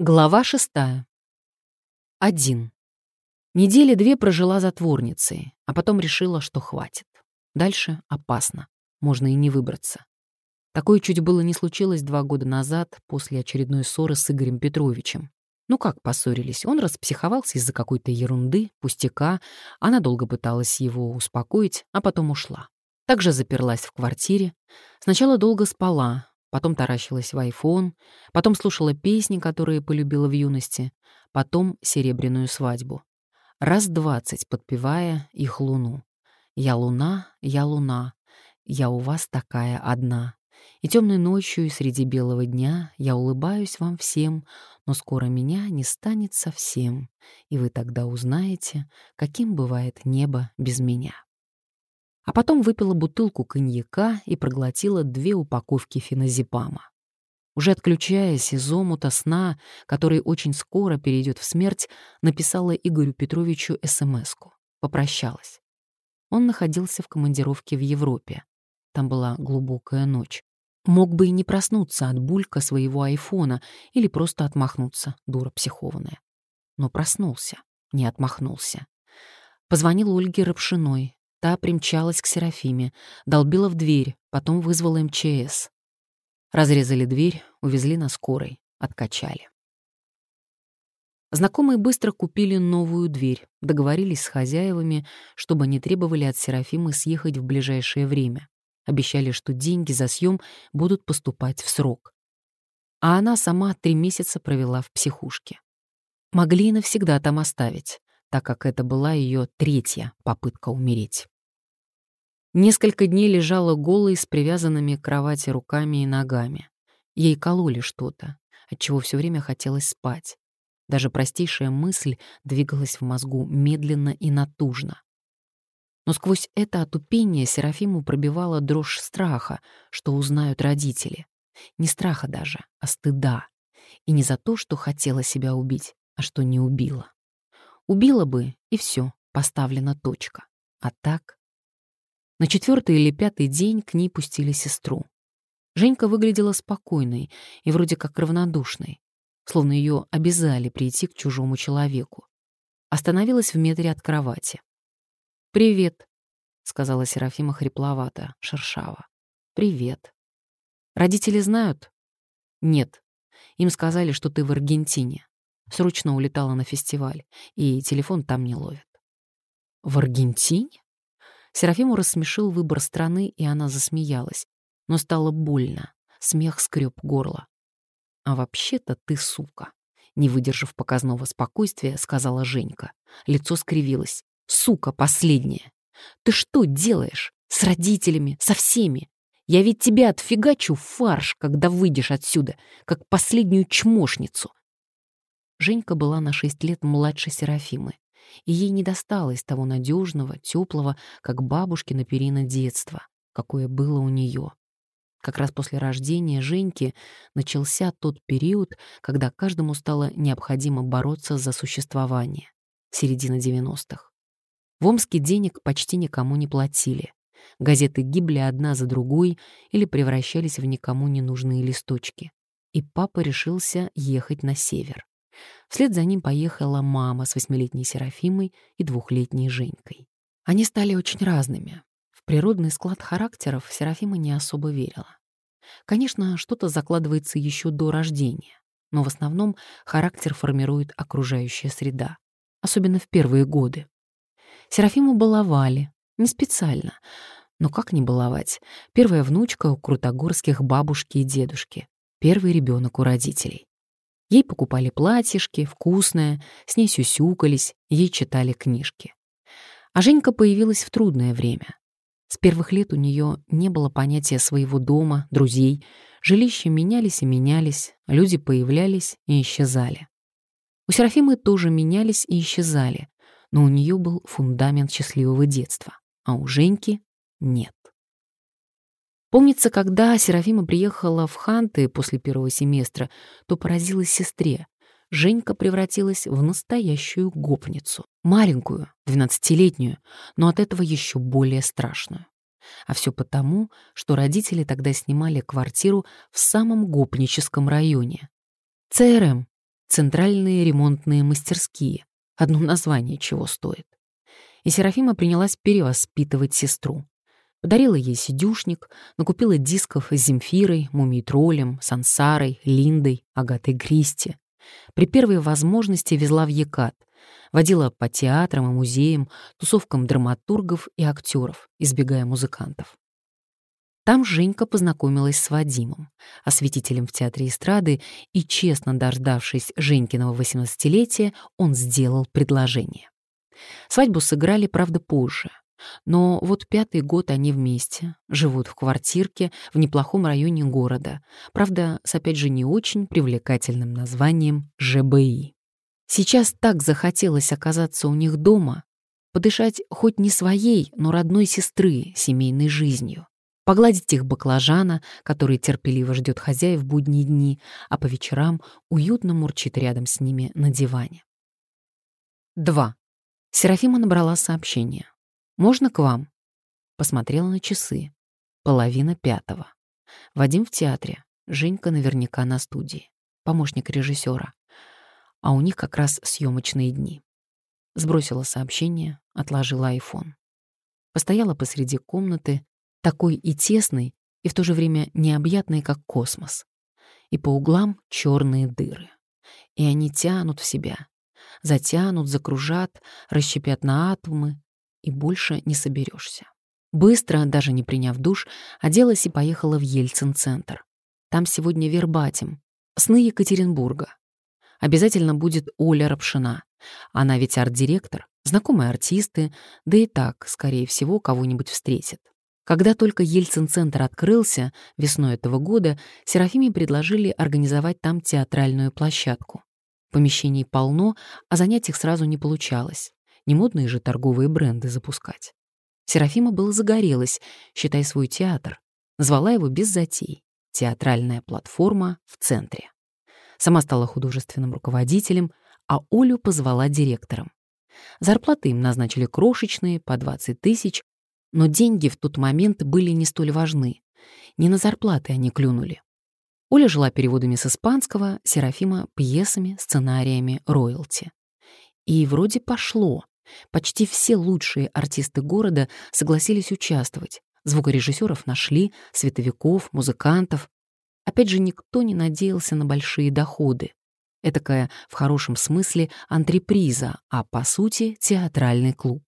Глава шестая. Один. Недели две прожила затворницей, а потом решила, что хватит. Дальше опасно, можно и не выбраться. Такое чуть было не случилось два года назад, после очередной ссоры с Игорем Петровичем. Ну как поссорились? Он распсиховался из-за какой-то ерунды, пустяка. Она долго пыталась его успокоить, а потом ушла. Также заперлась в квартире. Сначала долго спала, потом таращилась в айфон, потом слушала песни, которые полюбила в юности, потом «Серебряную свадьбу». Раз двадцать подпевая их луну. «Я луна, я луна, я у вас такая одна». И темной ночью, и среди белого дня я улыбаюсь вам всем, но скоро меня не станет совсем, и вы тогда узнаете, каким бывает небо без меня а потом выпила бутылку коньяка и проглотила две упаковки феназепама. Уже отключаясь из омута сна, который очень скоро перейдет в смерть, написала Игорю Петровичу СМС-ку. Попрощалась. Он находился в командировке в Европе. Там была глубокая ночь. Мог бы и не проснуться от булька своего айфона или просто отмахнуться, дура психованная. Но проснулся, не отмахнулся. Позвонил Ольге Рапшиной, Та примчалась к Серафиме, долбила в дверь, потом вызвала МЧС. Разрезали дверь, увезли на скорой, откачали. Знакомые быстро купили новую дверь, договорились с хозяевами, чтобы они требовали от Серафимы съехать в ближайшее время. Обещали, что деньги за съем будут поступать в срок. А она сама три месяца провела в психушке. Могли и навсегда там оставить, так как это была ее третья попытка умереть. Несколько дней лежала голой с привязанными к кровати руками и ногами. Ей кололи что-то, отчего все время хотелось спать. Даже простейшая мысль двигалась в мозгу медленно и натужно. Но сквозь это отупение Серафиму пробивала дрожь страха, что узнают родители. Не страха даже, а стыда. И не за то, что хотела себя убить, а что не убила. Убила бы, и все, поставлена точка. А так на четвертый или пятый день к ней пустили сестру. Женька выглядела спокойной и вроде как равнодушной, словно ее обязали прийти к чужому человеку. Остановилась в метре от кровати. «Привет», — сказала Серафима хрипловато, шершаво. «Привет. Родители знают?» «Нет. Им сказали, что ты в Аргентине. Срочно улетала на фестиваль, и телефон там не ловит». «В Аргентине?» Серафиму рассмешил выбор страны, и она засмеялась. Но стало больно. Смех скреб горло. «А вообще-то ты сука», — не выдержав показного спокойствия, сказала Женька. Лицо скривилось. «Сука последняя! Ты что делаешь? С родителями? Со всеми? Я ведь тебя отфигачу в фарш, когда выйдешь отсюда, как последнюю чмошницу!» Женька была на шесть лет младше Серафимы и ей не досталось того надежного, теплого, как бабушкина перина детства, какое было у нее. Как раз после рождения Женьки начался тот период, когда каждому стало необходимо бороться за существование. Середина 90-х. В Омске денег почти никому не платили. Газеты гибли одна за другой или превращались в никому не нужные листочки. И папа решился ехать на север. Вслед за ним поехала мама с восьмилетней Серафимой и двухлетней Женькой. Они стали очень разными. В природный склад характеров Серафима не особо верила. Конечно, что-то закладывается еще до рождения, но в основном характер формирует окружающая среда, особенно в первые годы. Серафиму баловали, не специально, но как не баловать? Первая внучка у крутогорских бабушки и дедушки, первый ребенок у родителей. Ей покупали платьишки, вкусное, с ней сюсюкались, ей читали книжки. А Женька появилась в трудное время. С первых лет у нее не было понятия своего дома, друзей. Жилища менялись и менялись, люди появлялись и исчезали. У Серафимы тоже менялись и исчезали, но у нее был фундамент счастливого детства, а у Женьки — нет. Помнится, когда Серафима приехала в Ханты после первого семестра, то поразилась сестре. Женька превратилась в настоящую гопницу. Маленькую, двенадцатилетнюю, но от этого еще более страшную. А все потому, что родители тогда снимали квартиру в самом гопническом районе. ЦРМ, центральные ремонтные мастерские. Одно название чего стоит. И Серафима принялась перевоспитывать сестру. Подарила ей сидюшник, накупила дисков с Земфирой, Мумий-троллем, Сансарой, Линдой, Агатой Кристи. При первой возможности везла в Екат, водила по театрам и музеям, тусовкам драматургов и актеров, избегая музыкантов. Там Женька познакомилась с Вадимом, осветителем в театре эстрады, и, честно дождавшись Женькиного 18-летия, он сделал предложение. Свадьбу сыграли, правда, позже. Но вот пятый год они вместе, живут в квартирке в неплохом районе города, правда, с опять же не очень привлекательным названием ЖБИ. Сейчас так захотелось оказаться у них дома, подышать хоть не своей, но родной сестры семейной жизнью, погладить их баклажана, который терпеливо ждет хозяев в будние дни, а по вечерам уютно мурчит рядом с ними на диване. 2. Серафима набрала сообщение. «Можно к вам?» Посмотрела на часы. Половина пятого. Вадим в театре. Женька наверняка на студии. Помощник режиссера. А у них как раз съемочные дни. Сбросила сообщение, отложила айфон. Постояла посреди комнаты, такой и тесной, и в то же время необъятной, как космос. И по углам черные дыры. И они тянут в себя, затянут, закружат, расщепят на атомы, и больше не соберешься. Быстро, даже не приняв душ, оделась и поехала в Ельцин-центр. Там сегодня вербатим. Сны Екатеринбурга. Обязательно будет Оля Рапшина. Она ведь арт-директор, знакомые артисты, да и так, скорее всего, кого-нибудь встретит. Когда только Ельцин-центр открылся весной этого года, Серафиме предложили организовать там театральную площадку. Помещений полно, а занять их сразу не получалось. Не модные же торговые бренды запускать. Серафима была загорелась, считай свой театр. Звала его без затей. Театральная платформа в центре. Сама стала художественным руководителем, а Олю позвала директором. Зарплаты им назначили крошечные, по 20 тысяч, но деньги в тот момент были не столь важны. Не на зарплаты они клюнули. Оля жила переводами с испанского, Серафима — пьесами, сценариями, роялти. И вроде пошло. Почти все лучшие артисты города согласились участвовать. Звукорежиссеров нашли, световиков, музыкантов. Опять же, никто не надеялся на большие доходы. Этакая, в хорошем смысле, антреприза, а по сути театральный клуб.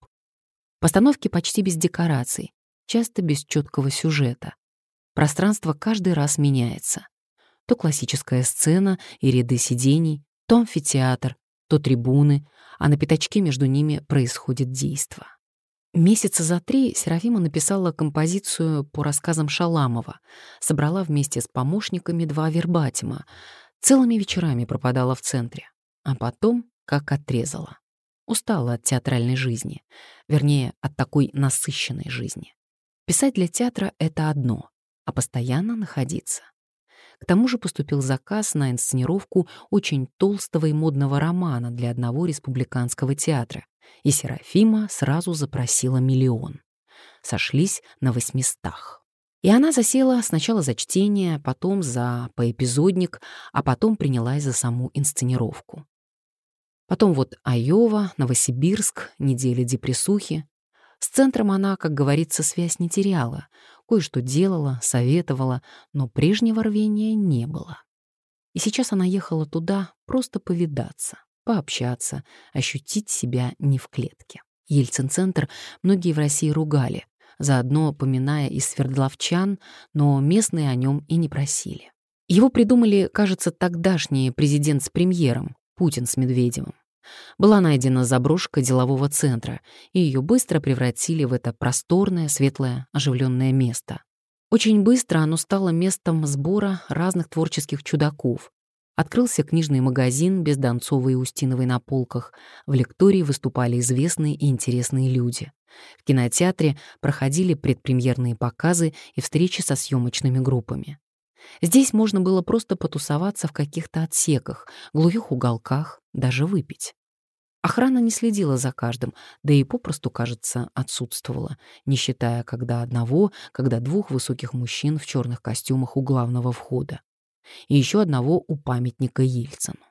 Постановки почти без декораций, часто без четкого сюжета. Пространство каждый раз меняется то классическая сцена и ряды сидений, то амфитеатр, то трибуны, а на пятачке между ними происходит действо. Месяца за три Серафима написала композицию по рассказам Шаламова, собрала вместе с помощниками два вербатима, целыми вечерами пропадала в центре, а потом как отрезала. Устала от театральной жизни, вернее, от такой насыщенной жизни. Писать для театра — это одно, а постоянно находиться к тому же поступил заказ на инсценировку очень толстого и модного романа для одного республиканского театра, и Серафима сразу запросила миллион. Сошлись на восьмистах. И она засела сначала за чтение, потом за поэпизодник, а потом принялась за саму инсценировку. Потом вот Айова, Новосибирск, неделя депрессухи. С центром она, как говорится, связь не теряла кое-что делала, советовала, но прежнего рвения не было. И сейчас она ехала туда просто повидаться, пообщаться, ощутить себя не в клетке. Ельцин-центр многие в России ругали, заодно поминая из свердловчан, но местные о нем и не просили. Его придумали, кажется, тогдашний президент с премьером, Путин с Медведевым. Была найдена заброшка делового центра, и ее быстро превратили в это просторное, светлое, оживленное место. Очень быстро оно стало местом сбора разных творческих чудаков. Открылся книжный магазин без Донцовой и Устиновой на полках. В лектории выступали известные и интересные люди. В кинотеатре проходили предпремьерные показы и встречи со съемочными группами. Здесь можно было просто потусоваться в каких-то отсеках, глухих уголках, даже выпить. Охрана не следила за каждым, да и попросту, кажется, отсутствовала, не считая когда одного, когда двух высоких мужчин в черных костюмах у главного входа. И еще одного у памятника Ельцину.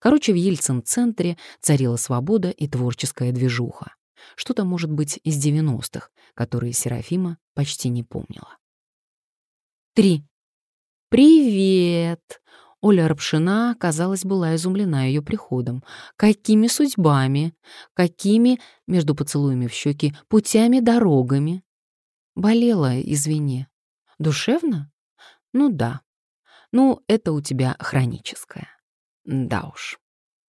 Короче, в Ельцин-центре царила свобода и творческая движуха. Что-то, может быть, из 90-х, которые Серафима почти не помнила. Три. «Привет!» Оля Рапшина, казалось, была изумлена ее приходом. Какими судьбами? Какими, между поцелуями в щеки, путями, дорогами? Болела, извини. Душевно? Ну да. Ну, это у тебя хроническое. Да уж.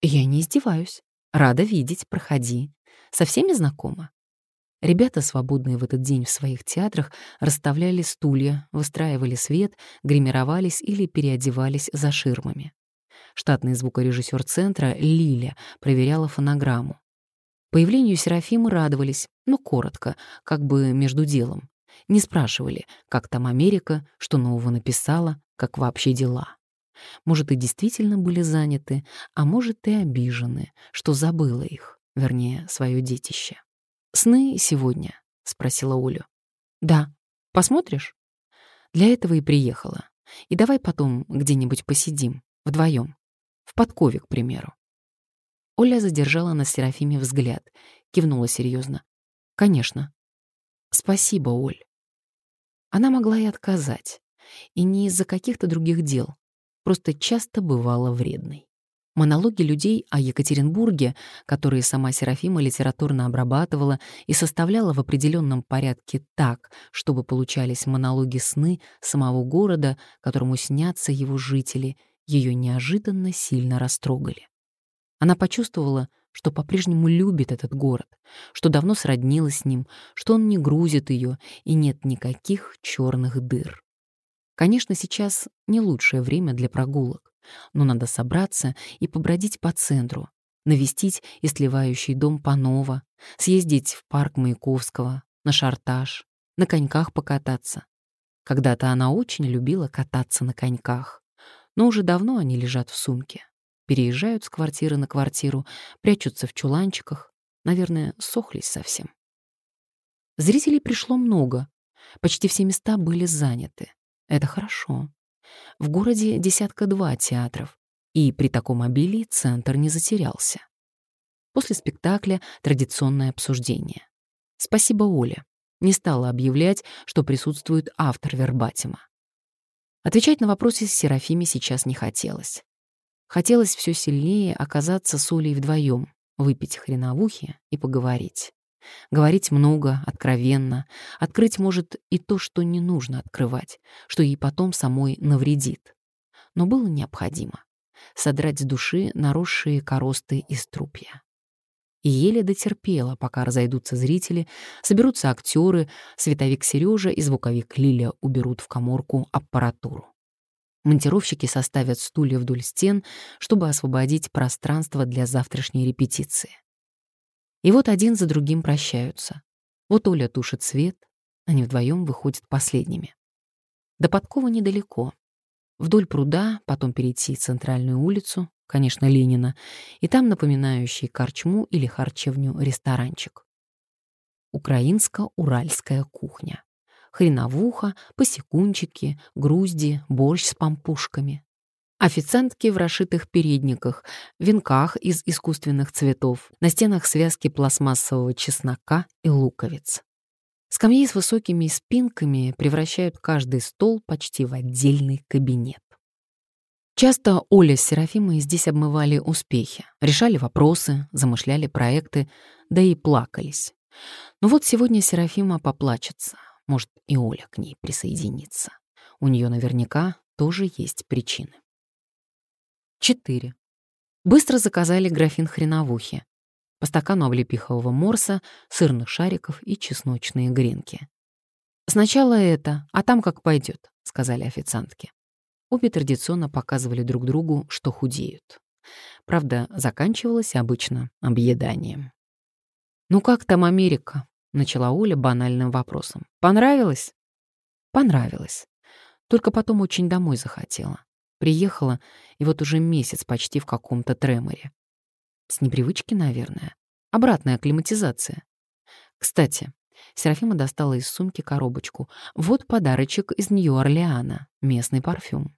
Я не издеваюсь. Рада видеть, проходи. Со всеми знакома? Ребята, свободные в этот день в своих театрах, расставляли стулья, выстраивали свет, гримировались или переодевались за ширмами. Штатный звукорежиссер центра Лиля проверяла фонограмму. Появлению Серафимы радовались, но коротко, как бы между делом. Не спрашивали, как там Америка, что нового написала, как вообще дела. Может, и действительно были заняты, а может, и обижены, что забыла их, вернее, свое детище. «Сны сегодня?» — спросила Олю. «Да. Посмотришь?» Для этого и приехала. И давай потом где-нибудь посидим, вдвоем. В подкове, к примеру. Оля задержала на Серафиме взгляд, кивнула серьезно. «Конечно». «Спасибо, Оль». Она могла и отказать. И не из-за каких-то других дел. Просто часто бывала вредной. Монологи людей о Екатеринбурге, которые сама Серафима литературно обрабатывала и составляла в определенном порядке так, чтобы получались монологи сны самого города, которому снятся его жители, ее неожиданно сильно растрогали. Она почувствовала, что по-прежнему любит этот город, что давно сроднилась с ним, что он не грузит ее и нет никаких черных дыр. Конечно, сейчас не лучшее время для прогулок но надо собраться и побродить по центру, навестить и сливающий дом Панова, съездить в парк Маяковского, на шартаж, на коньках покататься. Когда-то она очень любила кататься на коньках, но уже давно они лежат в сумке. Переезжают с квартиры на квартиру, прячутся в чуланчиках, наверное, сохлись совсем. Зрителей пришло много, почти все места были заняты. Это хорошо. В городе десятка-два театров, и при таком обилии центр не затерялся. После спектакля традиционное обсуждение. Спасибо Оле. Не стала объявлять, что присутствует автор вербатима. Отвечать на вопросы Серафиме сейчас не хотелось. Хотелось все сильнее оказаться с Олей вдвоем, выпить хреновухи и поговорить. Говорить много, откровенно, открыть может и то, что не нужно открывать, что ей потом самой навредит. Но было необходимо содрать с души наросшие коросты из трупья. И еле дотерпела, пока разойдутся зрители, соберутся актеры, световик Сережа и звуковик Лиля уберут в коморку аппаратуру. Монтировщики составят стулья вдоль стен, чтобы освободить пространство для завтрашней репетиции. И вот один за другим прощаются. Вот Оля тушит свет, они вдвоем выходят последними. До подкова недалеко. Вдоль пруда, потом перейти центральную улицу, конечно, Ленина, и там напоминающий корчму или харчевню ресторанчик. Украинско-уральская кухня. Хреновуха, посекунчики, грузди, борщ с пампушками. Официантки в расшитых передниках, венках из искусственных цветов, на стенах связки пластмассового чеснока и луковиц. Скамьи с высокими спинками превращают каждый стол почти в отдельный кабинет. Часто Оля с Серафимой здесь обмывали успехи, решали вопросы, замышляли проекты, да и плакались. Но вот сегодня Серафима поплачется, может, и Оля к ней присоединится. У нее наверняка тоже есть причины. 4. Быстро заказали графин хреновухи. По стакану облепихового морса, сырных шариков и чесночные гренки. «Сначала это, а там как пойдет», — сказали официантки. Обе традиционно показывали друг другу, что худеют. Правда, заканчивалось обычно объеданием. «Ну как там Америка?» — начала Оля банальным вопросом. «Понравилось?» «Понравилось. Только потом очень домой захотела. Приехала, и вот уже месяц почти в каком-то треморе. С непривычки, наверное. Обратная акклиматизация. Кстати, Серафима достала из сумки коробочку. Вот подарочек из Нью-Орлеана, местный парфюм.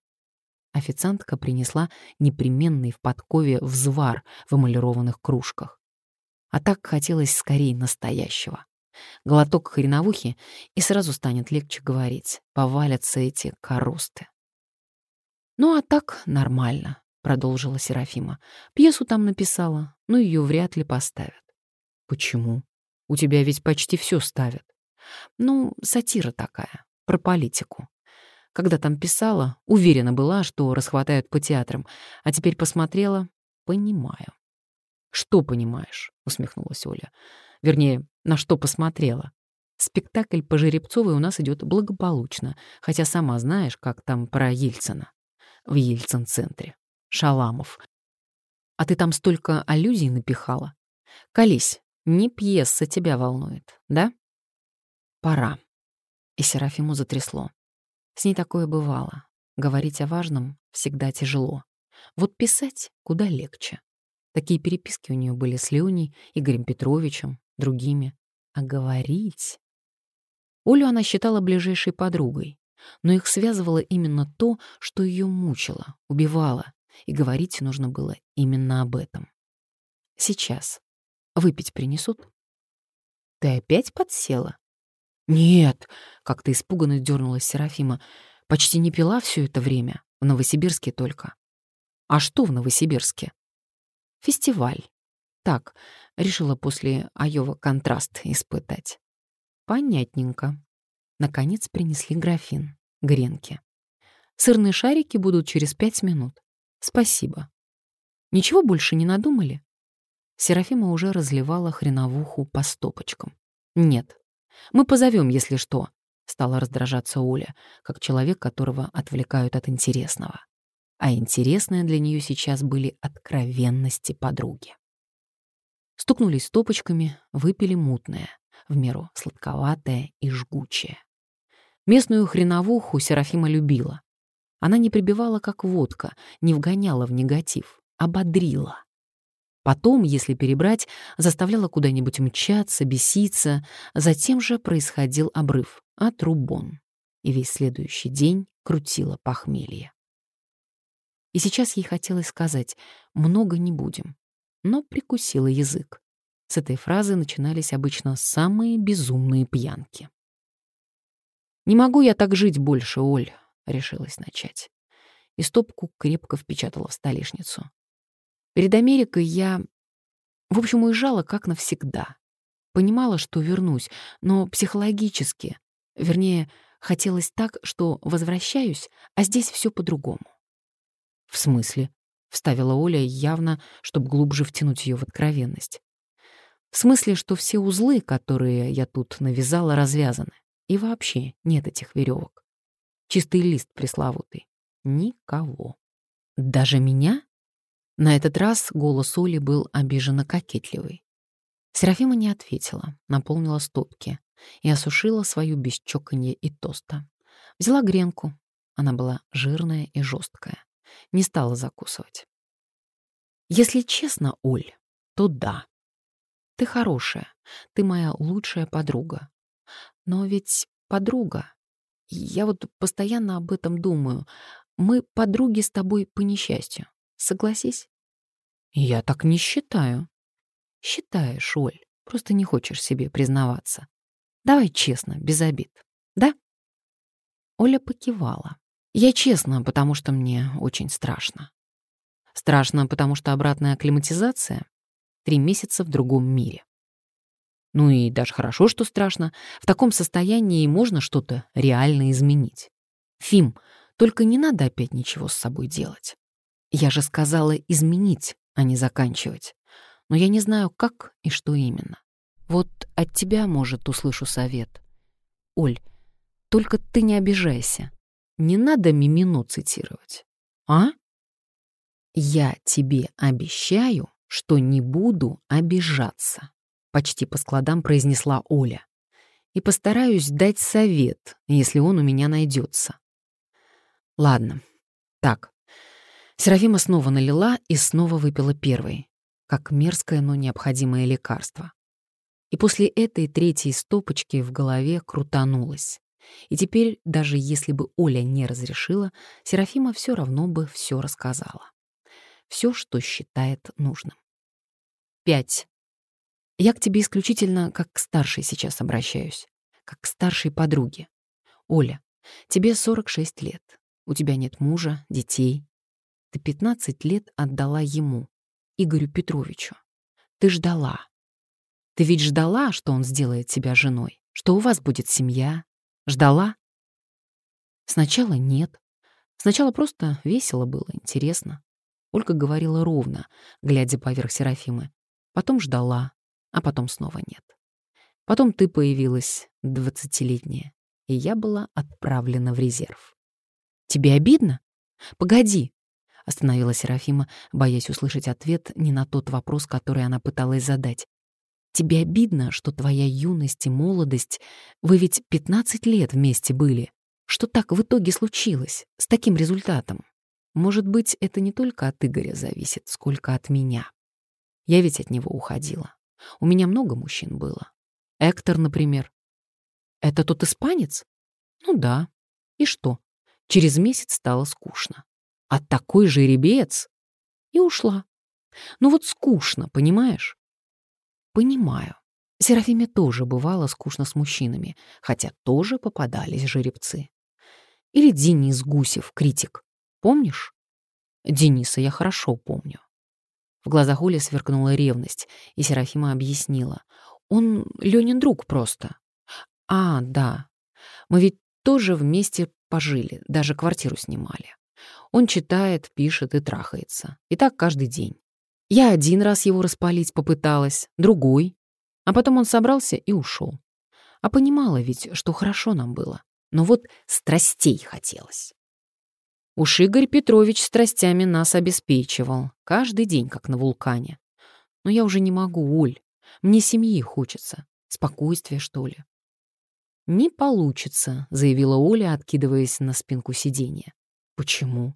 официантка принесла непременный в подкове взвар в эмалированных кружках. А так хотелось скорее настоящего. Глоток хреновухи, и сразу станет легче говорить. Повалятся эти коросты. «Ну а так нормально», — продолжила Серафима. «Пьесу там написала, но ее вряд ли поставят». «Почему? У тебя ведь почти все ставят». «Ну, сатира такая, про политику. Когда там писала, уверена была, что расхватают по театрам, а теперь посмотрела — понимаю». «Что понимаешь?» — усмехнулась Оля. Вернее, на что посмотрела. Спектакль по Жеребцовой у нас идет благополучно, хотя сама знаешь, как там про Ельцина. В Ельцин-центре. Шаламов. А ты там столько аллюзий напихала. Колись, не пьеса тебя волнует, да? Пора. И Серафиму затрясло. С ней такое бывало. Говорить о важном всегда тяжело. Вот писать куда легче. Такие переписки у нее были с Леней, Игорем Петровичем, другими. А говорить... Олю она считала ближайшей подругой, но их связывало именно то, что ее мучило, убивало, и говорить нужно было именно об этом. Сейчас. Выпить принесут? Ты опять подсела? Нет, как-то испуганно дернулась Серафима. Почти не пила все это время, в Новосибирске только. А что в Новосибирске? Фестиваль. Так, решила после Айова контраст испытать. Понятненько. Наконец принесли графин, гренки. Сырные шарики будут через пять минут. Спасибо. Ничего больше не надумали? Серафима уже разливала хреновуху по стопочкам. Нет. Мы позовем, если что. Стала раздражаться Оля, как человек, которого отвлекают от интересного а интересное для нее сейчас были откровенности подруги. Стукнулись стопочками, выпили мутное, в меру сладковатое и жгучее. Местную хреновуху Серафима любила. Она не прибивала, как водка, не вгоняла в негатив, ободрила. Потом, если перебрать, заставляла куда-нибудь мчаться, беситься, затем же происходил обрыв, отрубон. И весь следующий день крутила похмелье. И сейчас ей хотелось сказать «много не будем», но прикусила язык. С этой фразы начинались обычно самые безумные пьянки. «Не могу я так жить больше, Оль», — решилась начать. И стопку крепко впечатала в столешницу. Перед Америкой я, в общем, уезжала как навсегда. Понимала, что вернусь, но психологически, вернее, хотелось так, что возвращаюсь, а здесь все по-другому. «В смысле?» — вставила Оля явно, чтобы глубже втянуть ее в откровенность. «В смысле, что все узлы, которые я тут навязала, развязаны. И вообще нет этих веревок. Чистый лист пресловутый. Никого. Даже меня?» На этот раз голос Оли был обиженно кокетливый. Серафима не ответила, наполнила стопки и осушила свою без чоканья и тоста. Взяла гренку. Она была жирная и жесткая не стала закусывать. Если честно, Оль, то да. Ты хорошая, ты моя лучшая подруга. Но ведь подруга... Я вот постоянно об этом думаю. Мы подруги с тобой по несчастью. Согласись? Я так не считаю. Считаешь, Оль, просто не хочешь себе признаваться. Давай честно, без обид. Да? Оля покивала. Я честно, потому что мне очень страшно. Страшно, потому что обратная акклиматизация — три месяца в другом мире. Ну и даже хорошо, что страшно. В таком состоянии можно что-то реально изменить. Фим, только не надо опять ничего с собой делать. Я же сказала изменить, а не заканчивать. Но я не знаю, как и что именно. Вот от тебя, может, услышу совет. Оль, только ты не обижайся. Не надо Мимино цитировать. А? Я тебе обещаю, что не буду обижаться, почти по складам произнесла Оля. И постараюсь дать совет, если он у меня найдется. Ладно. Так. Серафима снова налила и снова выпила первой, как мерзкое, но необходимое лекарство. И после этой третьей стопочки в голове крутанулось. И теперь, даже если бы Оля не разрешила, Серафима все равно бы все рассказала. Все, что считает нужным. Пять. Я к тебе исключительно как к старшей сейчас обращаюсь, как к старшей подруге. Оля, тебе 46 лет. У тебя нет мужа, детей. Ты 15 лет отдала ему, Игорю Петровичу. Ты ждала. Ты ведь ждала, что он сделает тебя женой, что у вас будет семья. Ждала? Сначала нет. Сначала просто весело было, интересно. Ольга говорила ровно, глядя поверх Серафимы. Потом ждала, а потом снова нет. Потом ты появилась, двадцатилетняя, и я была отправлена в резерв. Тебе обидно? Погоди, остановила Серафима, боясь услышать ответ не на тот вопрос, который она пыталась задать. Тебе обидно, что твоя юность и молодость, вы ведь 15 лет вместе были. Что так в итоге случилось, с таким результатом? Может быть, это не только от Игоря зависит, сколько от меня. Я ведь от него уходила. У меня много мужчин было. Эктор, например. Это тот испанец? Ну да. И что? Через месяц стало скучно. А такой жеребец! И ушла. Ну вот скучно, понимаешь? Понимаю. Серафиме тоже бывало скучно с мужчинами, хотя тоже попадались жеребцы. Или Денис Гусев, критик. Помнишь? Дениса я хорошо помню. В глазах Оли сверкнула ревность, и Серафима объяснила. Он Ленин друг просто. А, да. Мы ведь тоже вместе пожили, даже квартиру снимали. Он читает, пишет и трахается. И так каждый день. Я один раз его распалить попыталась, другой. А потом он собрался и ушел. А понимала ведь, что хорошо нам было. Но вот страстей хотелось. Уж Игорь Петрович страстями нас обеспечивал. Каждый день, как на вулкане. Но я уже не могу, Оль. Мне семьи хочется. Спокойствия, что ли. «Не получится», — заявила Оля, откидываясь на спинку сиденья. «Почему?»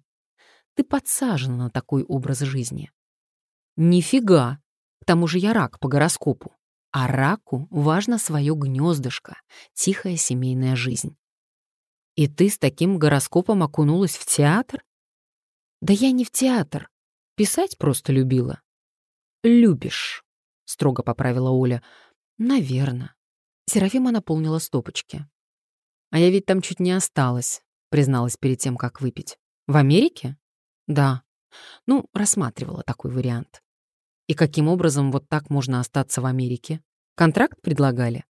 «Ты подсажена на такой образ жизни». «Нифига! К тому же я рак по гороскопу. А раку важно свое гнездышко, тихая семейная жизнь. И ты с таким гороскопом окунулась в театр? Да я не в театр. Писать просто любила. Любишь, строго поправила Оля. Наверно. Серафима наполнила стопочки. А я ведь там чуть не осталась, призналась перед тем, как выпить. В Америке? Да. Ну, рассматривала такой вариант. И каким образом вот так можно остаться в Америке? Контракт предлагали?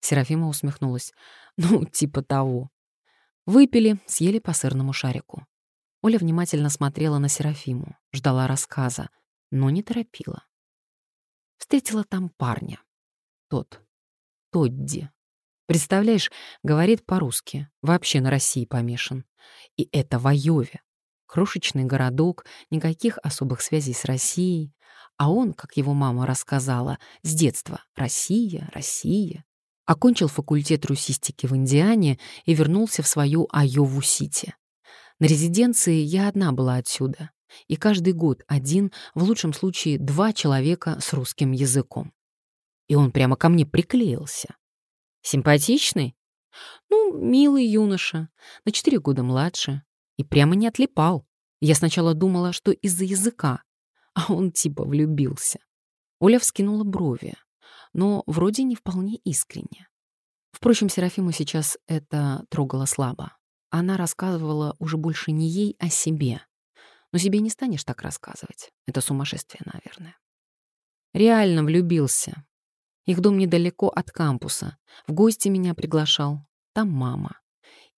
Серафима усмехнулась. Ну, типа того. Выпили, съели по сырному шарику. Оля внимательно смотрела на Серафиму, ждала рассказа, но не торопила. Встретила там парня. Тот. Тодди. Представляешь, говорит по-русски, вообще на России помешан. И это в Айове. Крошечный городок, никаких особых связей с Россией. А он, как его мама рассказала, с детства «Россия, Россия». Окончил факультет русистики в Индиане и вернулся в свою Айову-Сити. На резиденции я одна была отсюда. И каждый год один, в лучшем случае два человека с русским языком. И он прямо ко мне приклеился. Симпатичный? Ну, милый юноша, на четыре года младше. И прямо не отлипал. Я сначала думала, что из-за языка, а он типа влюбился. Оля вскинула брови но вроде не вполне искренне. Впрочем, Серафиму сейчас это трогало слабо. Она рассказывала уже больше не ей, а себе. Но себе не станешь так рассказывать. Это сумасшествие, наверное. Реально влюбился. Их дом недалеко от кампуса. В гости меня приглашал. Там мама.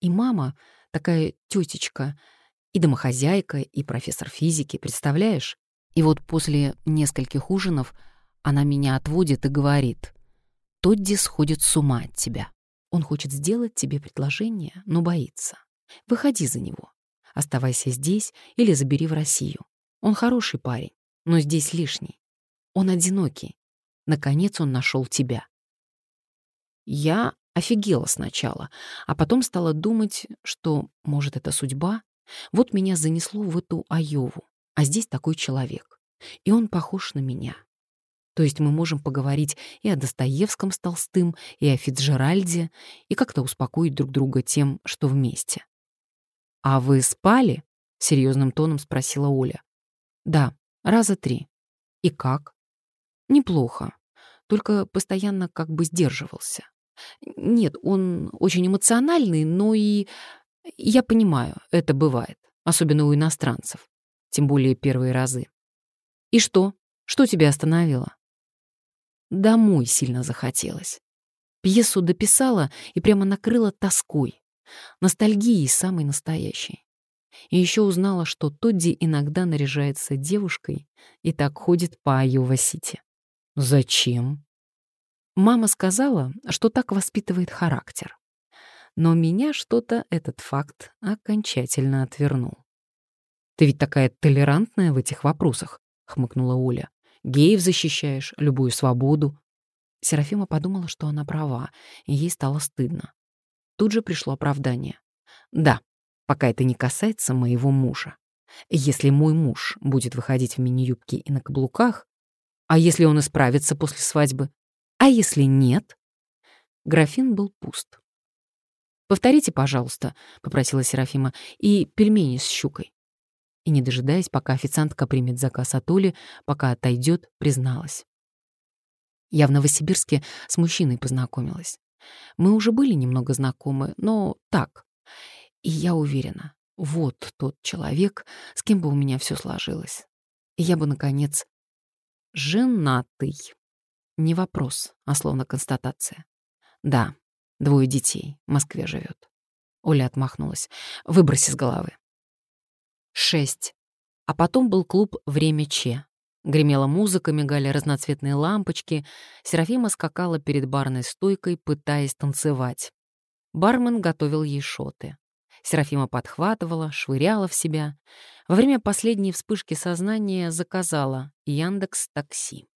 И мама, такая тетечка, и домохозяйка, и профессор физики, представляешь? И вот после нескольких ужинов она меня отводит и говорит, «Тодди сходит с ума от тебя. Он хочет сделать тебе предложение, но боится. Выходи за него. Оставайся здесь или забери в Россию. Он хороший парень, но здесь лишний. Он одинокий. Наконец он нашел тебя». Я офигела сначала, а потом стала думать, что, может, это судьба. Вот меня занесло в эту Айову, а здесь такой человек. И он похож на меня. То есть мы можем поговорить и о Достоевском с Толстым, и о Фицджеральде, и как-то успокоить друг друга тем, что вместе. «А вы спали?» — серьезным тоном спросила Оля. «Да, раза три. И как?» «Неплохо. Только постоянно как бы сдерживался. Нет, он очень эмоциональный, но и... Я понимаю, это бывает, особенно у иностранцев, тем более первые разы. И что? Что тебя остановило? Домой сильно захотелось. Пьесу дописала и прямо накрыла тоской, ностальгией самой настоящей. И еще узнала, что Тодди иногда наряжается девушкой и так ходит по Айова-Сити. Зачем? Мама сказала, что так воспитывает характер. Но меня что-то этот факт окончательно отвернул. «Ты ведь такая толерантная в этих вопросах», — хмыкнула Оля. «Геев защищаешь, любую свободу». Серафима подумала, что она права, и ей стало стыдно. Тут же пришло оправдание. «Да, пока это не касается моего мужа. Если мой муж будет выходить в мини-юбке и на каблуках, а если он исправится после свадьбы, а если нет? Графин был пуст. «Повторите, пожалуйста», — попросила Серафима, — «и пельмени с щукой». И, не дожидаясь, пока официантка примет заказ от Оли, пока отойдет, призналась. Я в Новосибирске с мужчиной познакомилась. Мы уже были немного знакомы, но так. И я уверена, вот тот человек, с кем бы у меня все сложилось. И я бы, наконец, женатый. Не вопрос, а словно констатация. Да, двое детей, в Москве живет. Оля отмахнулась. Выбрось из головы. Шесть. А потом был клуб «Время Че». Гремела музыка, мигали разноцветные лампочки. Серафима скакала перед барной стойкой, пытаясь танцевать. Бармен готовил ей шоты. Серафима подхватывала, швыряла в себя. Во время последней вспышки сознания заказала Яндекс Такси.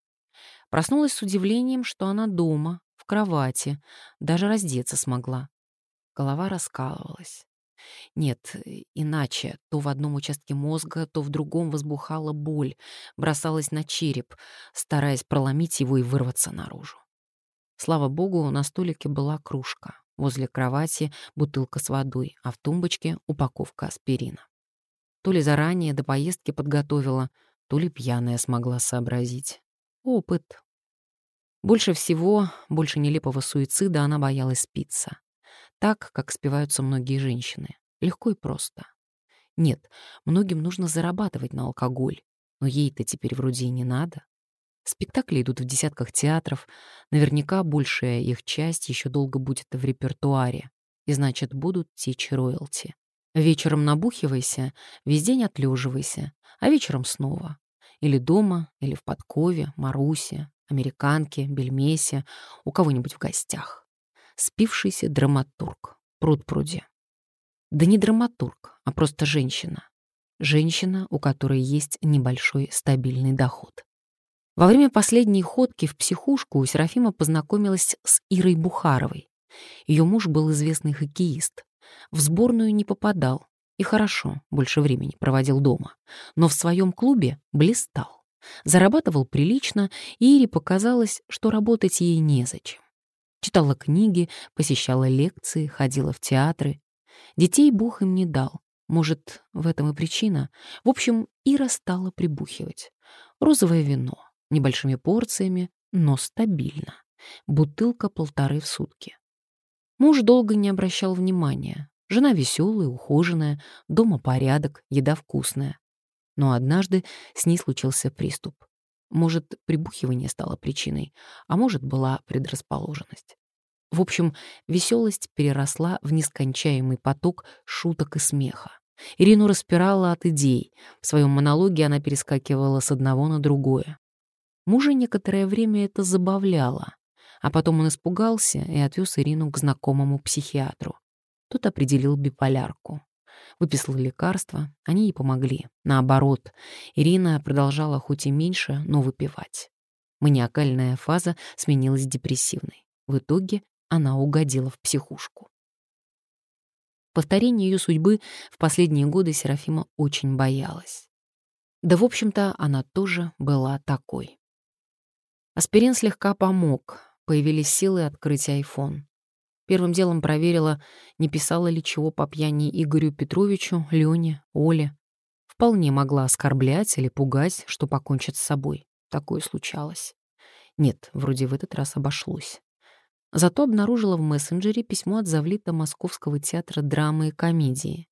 Проснулась с удивлением, что она дома, в кровати, даже раздеться смогла. Голова раскалывалась. Нет, иначе. То в одном участке мозга, то в другом возбухала боль, бросалась на череп, стараясь проломить его и вырваться наружу. Слава богу, на столике была кружка. Возле кровати бутылка с водой, а в тумбочке упаковка аспирина. То ли заранее до поездки подготовила, то ли пьяная смогла сообразить. Опыт. Больше всего, больше нелепого суицида она боялась спиться. Так, как спиваются многие женщины. Легко и просто. Нет, многим нужно зарабатывать на алкоголь, но ей-то теперь вроде и не надо. Спектакли идут в десятках театров, наверняка большая их часть еще долго будет в репертуаре, и значит, будут течь роялти. Вечером набухивайся, весь день отлеживайся, а вечером снова. Или дома, или в подкове, Марусе, американке, бельмесе, у кого-нибудь в гостях. Спившийся драматург, пруд-пруди. Да не драматург, а просто женщина. Женщина, у которой есть небольшой стабильный доход. Во время последней ходки в психушку Серафима познакомилась с Ирой Бухаровой. Ее муж был известный хоккеист. В сборную не попадал, и хорошо, больше времени проводил дома. Но в своем клубе блистал. Зарабатывал прилично, и Ире показалось, что работать ей незачем. Читала книги, посещала лекции, ходила в театры. Детей Бог им не дал. Может, в этом и причина. В общем, Ира стала прибухивать. Розовое вино, небольшими порциями, но стабильно. Бутылка полторы в сутки. Муж долго не обращал внимания. Жена веселая, ухоженная, дома порядок, еда вкусная. Но однажды с ней случился приступ. Может, прибухивание стало причиной, а может, была предрасположенность. В общем, веселость переросла в нескончаемый поток шуток и смеха. Ирину распирала от идей. В своем монологе она перескакивала с одного на другое. Мужа некоторое время это забавляло, а потом он испугался и отвез Ирину к знакомому психиатру. Тот определил биполярку. Выписал лекарства, они ей помогли. Наоборот, Ирина продолжала хоть и меньше, но выпивать. Маниакальная фаза сменилась депрессивной. В итоге она угодила в психушку. Повторение ее судьбы в последние годы Серафима очень боялась. Да, в общем-то, она тоже была такой. Аспирин слегка помог, появились силы открыть айфон. Первым делом проверила, не писала ли чего по пьяни Игорю Петровичу, Лене, Оле. Вполне могла оскорблять или пугать, что покончит с собой. Такое случалось. Нет, вроде в этот раз обошлось. Зато обнаружила в мессенджере письмо от завлита Московского театра драмы и комедии.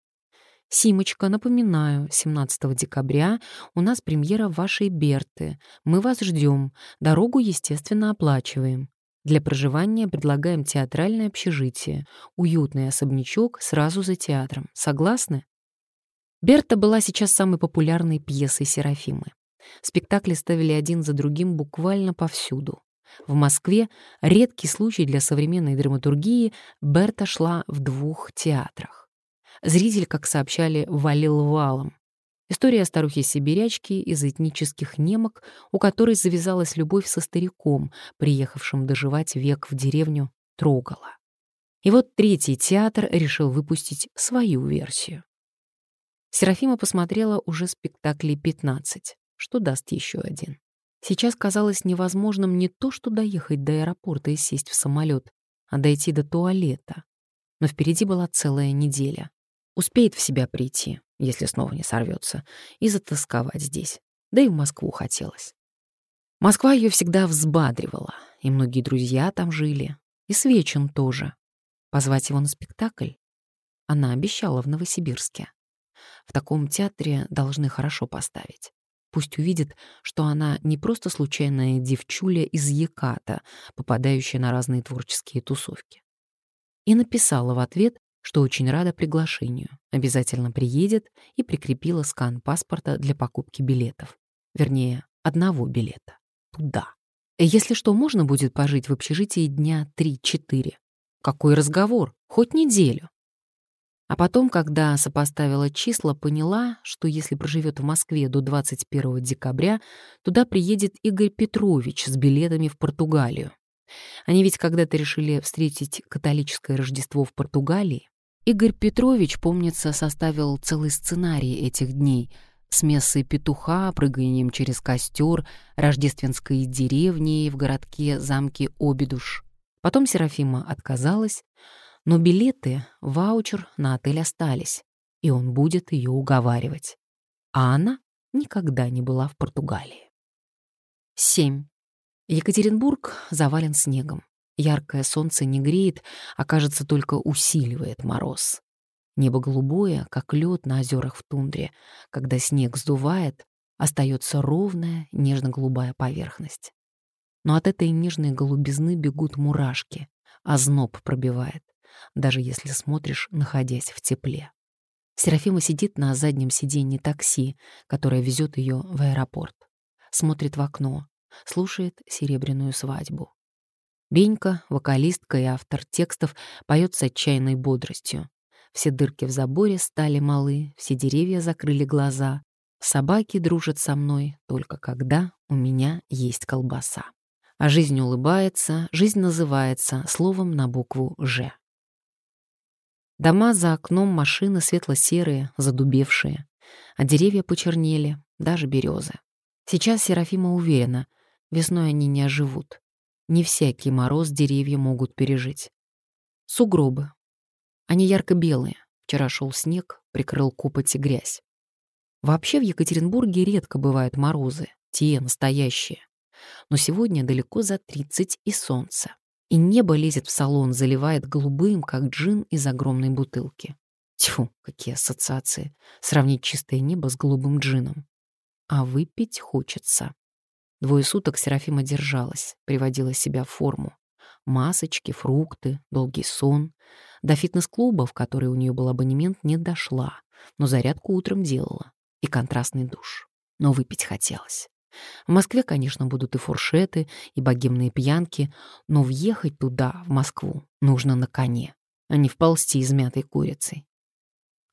«Симочка, напоминаю, 17 декабря у нас премьера вашей Берты. Мы вас ждем. Дорогу, естественно, оплачиваем. Для проживания предлагаем театральное общежитие. Уютный особнячок сразу за театром. Согласны? Берта была сейчас самой популярной пьесой Серафимы. Спектакли ставили один за другим буквально повсюду. В Москве, редкий случай для современной драматургии, Берта шла в двух театрах. Зритель, как сообщали, валил валом. История старухи-сибирячки из этнических немок, у которой завязалась любовь со стариком, приехавшим доживать век в деревню, трогала. И вот третий театр решил выпустить свою версию. Серафима посмотрела уже спектаклей 15, что даст еще один. Сейчас казалось невозможным не то, что доехать до аэропорта и сесть в самолет, а дойти до туалета. Но впереди была целая неделя. Успеет в себя прийти, если снова не сорвется, и затасковать здесь. Да и в Москву хотелось. Москва ее всегда взбадривала, и многие друзья там жили, и Свечин тоже. Позвать его на спектакль? Она обещала в Новосибирске. В таком театре должны хорошо поставить. Пусть увидит, что она не просто случайная девчуля из Яката, попадающая на разные творческие тусовки. И написала в ответ, что очень рада приглашению, обязательно приедет и прикрепила скан паспорта для покупки билетов. Вернее, одного билета. Туда. Если что, можно будет пожить в общежитии дня 3-4. Какой разговор? Хоть неделю. А потом, когда сопоставила числа, поняла, что если проживет в Москве до 21 декабря, туда приедет Игорь Петрович с билетами в Португалию. Они ведь когда-то решили встретить католическое Рождество в Португалии. Игорь Петрович, помнится, составил целый сценарий этих дней с мессой петуха, прыганием через костер, рождественской деревней в городке замки Обидуш. Потом Серафима отказалась, но билеты, ваучер на отель остались, и он будет ее уговаривать. А она никогда не была в Португалии. 7. Екатеринбург завален снегом. Яркое солнце не греет, а, кажется, только усиливает мороз. Небо голубое, как лед на озерах в тундре. Когда снег сдувает, остается ровная, нежно-голубая поверхность. Но от этой нежной голубизны бегут мурашки, а зноб пробивает, даже если смотришь, находясь в тепле. Серафима сидит на заднем сиденье такси, которое везет ее в аэропорт. Смотрит в окно, слушает серебряную свадьбу. Бенька, вокалистка и автор текстов, поет с отчаянной бодростью. Все дырки в заборе стали малы, все деревья закрыли глаза. Собаки дружат со мной только когда у меня есть колбаса. А жизнь улыбается, жизнь называется словом на букву «Ж». Дома за окном машины светло-серые, задубевшие, а деревья почернели, даже березы. Сейчас Серафима уверена, весной они не оживут. Не всякий мороз деревья могут пережить. Сугробы. Они ярко-белые. Вчера шел снег, прикрыл копоть и грязь. Вообще в Екатеринбурге редко бывают морозы, те настоящие. Но сегодня далеко за 30 и солнце. И небо лезет в салон, заливает голубым, как джин из огромной бутылки. Тьфу, какие ассоциации. Сравнить чистое небо с голубым джином. А выпить хочется. Двое суток Серафима держалась, приводила себя в форму. Масочки, фрукты, долгий сон. До фитнес-клуба, в который у нее был абонемент, не дошла, но зарядку утром делала. И контрастный душ. Но выпить хотелось. В Москве, конечно, будут и фуршеты, и богемные пьянки, но въехать туда, в Москву, нужно на коне, а не вползти измятой курицей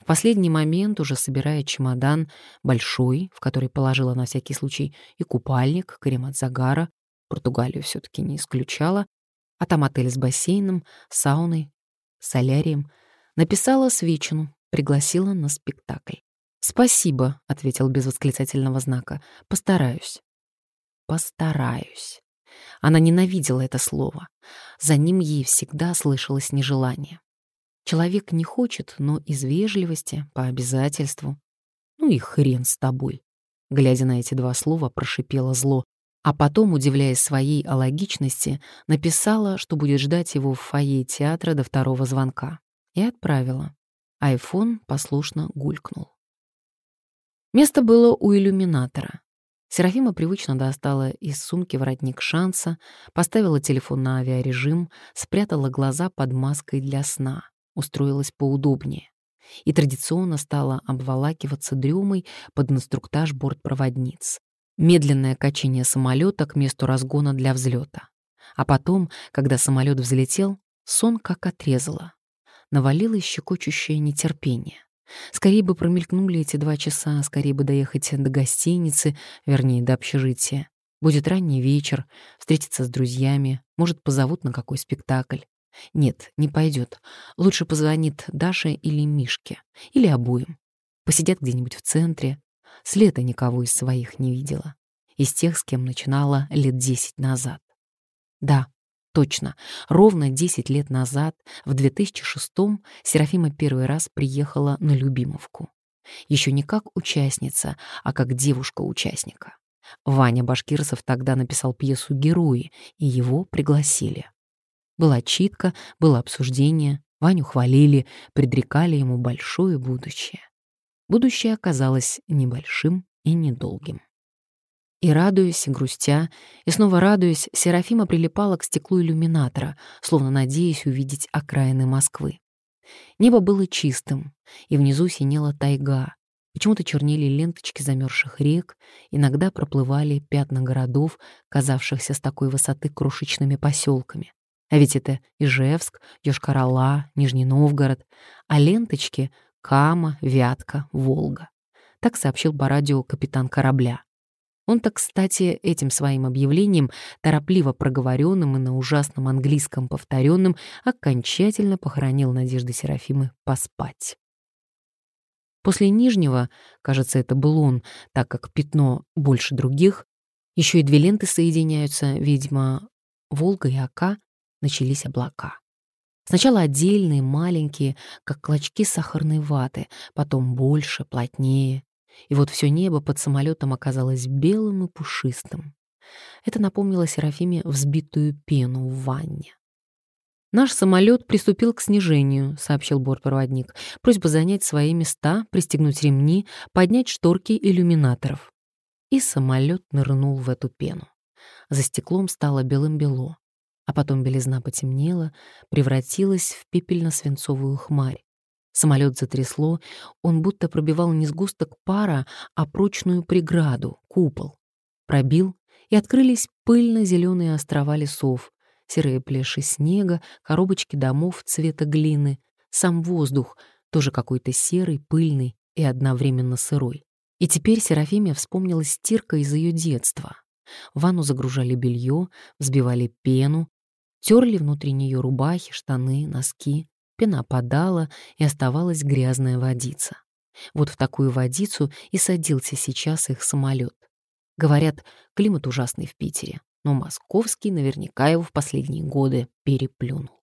последний момент, уже собирая чемодан, большой, в который положила на всякий случай и купальник, крем от загара, Португалию все таки не исключала, а там отель с бассейном, сауной, солярием, написала Свечину, пригласила на спектакль. «Спасибо», — ответил без восклицательного знака, — «постараюсь». «Постараюсь». Она ненавидела это слово. За ним ей всегда слышалось нежелание. Человек не хочет, но из вежливости, по обязательству. Ну и хрен с тобой. Глядя на эти два слова, прошипело зло, а потом, удивляясь своей алогичности, написала, что будет ждать его в фойе театра до второго звонка. И отправила. Айфон послушно гулькнул. Место было у иллюминатора. Серафима привычно достала из сумки воротник шанса, поставила телефон на авиарежим, спрятала глаза под маской для сна, устроилась поудобнее и традиционно стала обволакиваться дрюмой под инструктаж бортпроводниц. Медленное качение самолета к месту разгона для взлета. А потом, когда самолет взлетел, сон как отрезало. Навалилось щекочущее нетерпение. Скорее бы промелькнули эти два часа, скорее бы доехать до гостиницы, вернее, до общежития. Будет ранний вечер, встретиться с друзьями, может, позовут на какой спектакль. Нет, не пойдет. Лучше позвонит Даше или Мишке, или обоим. Посидят где-нибудь в центре. С лета никого из своих не видела. Из тех, с кем начинала лет десять назад. Да, точно, ровно десять лет назад, в 2006-м, Серафима первый раз приехала на Любимовку. Еще не как участница, а как девушка-участника. Ваня Башкирцев тогда написал пьесу «Герои», и его пригласили. Была читка, было обсуждение, Ваню хвалили, предрекали ему большое будущее. Будущее оказалось небольшим и недолгим. И радуясь, и грустя, и снова радуясь, Серафима прилипала к стеклу иллюминатора, словно надеясь увидеть окраины Москвы. Небо было чистым, и внизу синела тайга. Почему-то чернели ленточки замерзших рек, иногда проплывали пятна городов, казавшихся с такой высоты крошечными поселками. А ведь это Ижевск, Йошкар-Ола, Нижний Новгород, а ленточки — Кама, Вятка, Волга. Так сообщил по радио капитан корабля. Он-то, кстати, этим своим объявлением, торопливо проговоренным и на ужасном английском повторенным, окончательно похоронил надежды Серафимы поспать. После Нижнего, кажется, это был он, так как пятно больше других, еще и две ленты соединяются, видимо, Волга и Ака, начались облака. Сначала отдельные, маленькие, как клочки сахарной ваты, потом больше, плотнее. И вот все небо под самолетом оказалось белым и пушистым. Это напомнило Серафиме взбитую пену в ванне. «Наш самолет приступил к снижению», — сообщил бортпроводник. «Просьба занять свои места, пристегнуть ремни, поднять шторки иллюминаторов». И самолет нырнул в эту пену. За стеклом стало белым-бело а потом белизна потемнела, превратилась в пепельно-свинцовую хмарь. Самолет затрясло, он будто пробивал не сгусток пара, а прочную преграду, купол. Пробил, и открылись пыльно-зеленые острова лесов, серые плеши снега, коробочки домов цвета глины, сам воздух, тоже какой-то серый, пыльный и одновременно сырой. И теперь Серафиме вспомнилась стирка из ее детства. В ванну загружали белье, взбивали пену, Терли внутри нее рубахи, штаны, носки. Пена опадала, и оставалась грязная водица. Вот в такую водицу и садился сейчас их самолет. Говорят, климат ужасный в Питере, но московский наверняка его в последние годы переплюнул.